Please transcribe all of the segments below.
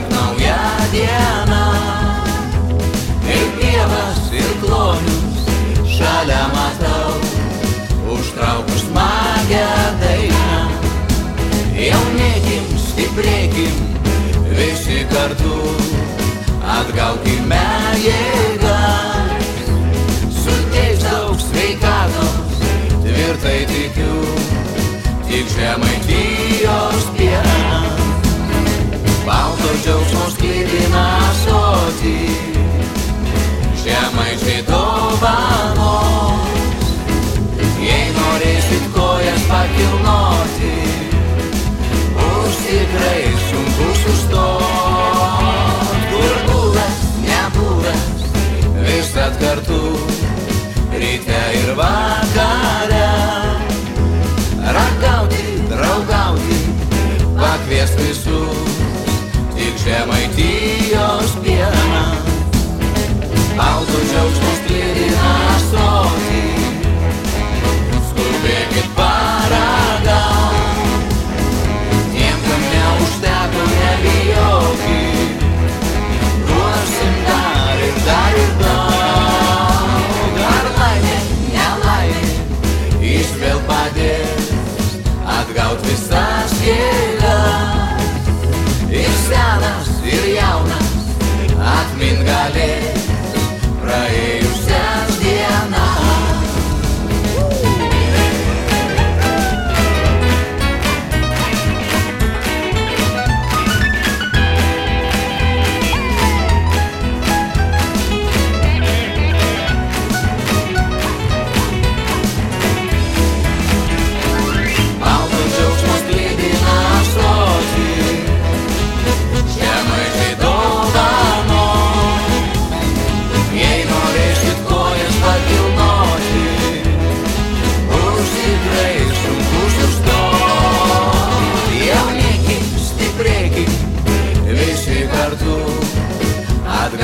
aplink naują dieną. Ir pievas, ir klonius šalia matau, užtraukus magę dainą. Jaunėkim, stiprėkim, visi kartu, atgaukime jėgas. Suteiks daug sveikatos, tvirtai tikiu, tik žemaitijos pienas balto džiaugsmo sklydina sotį, žemaičiai dovanos, jei norėsit kojas pakilnoti, už tikrai sunku sustot, kur buvęs, nebuvęs, visat kartu, ryte ir vakare, ragauti, draugauti, pakvies visus, tik žemaitijos pieną, balto džiaugsmo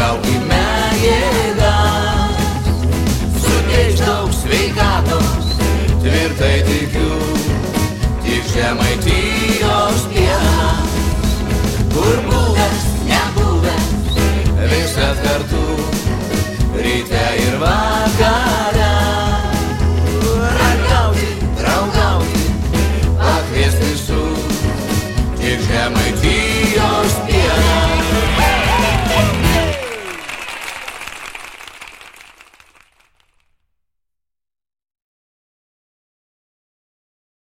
pasitraukime jėgas, suteiks daug sveikatos, tvirtai tikiu, tik žemaitijos pienas, kur buvęs, nebuvęs, viskas kartu, ryte ir vakare. Ragauti, draugauti, pakviesti su, tik žemaitijos pienas.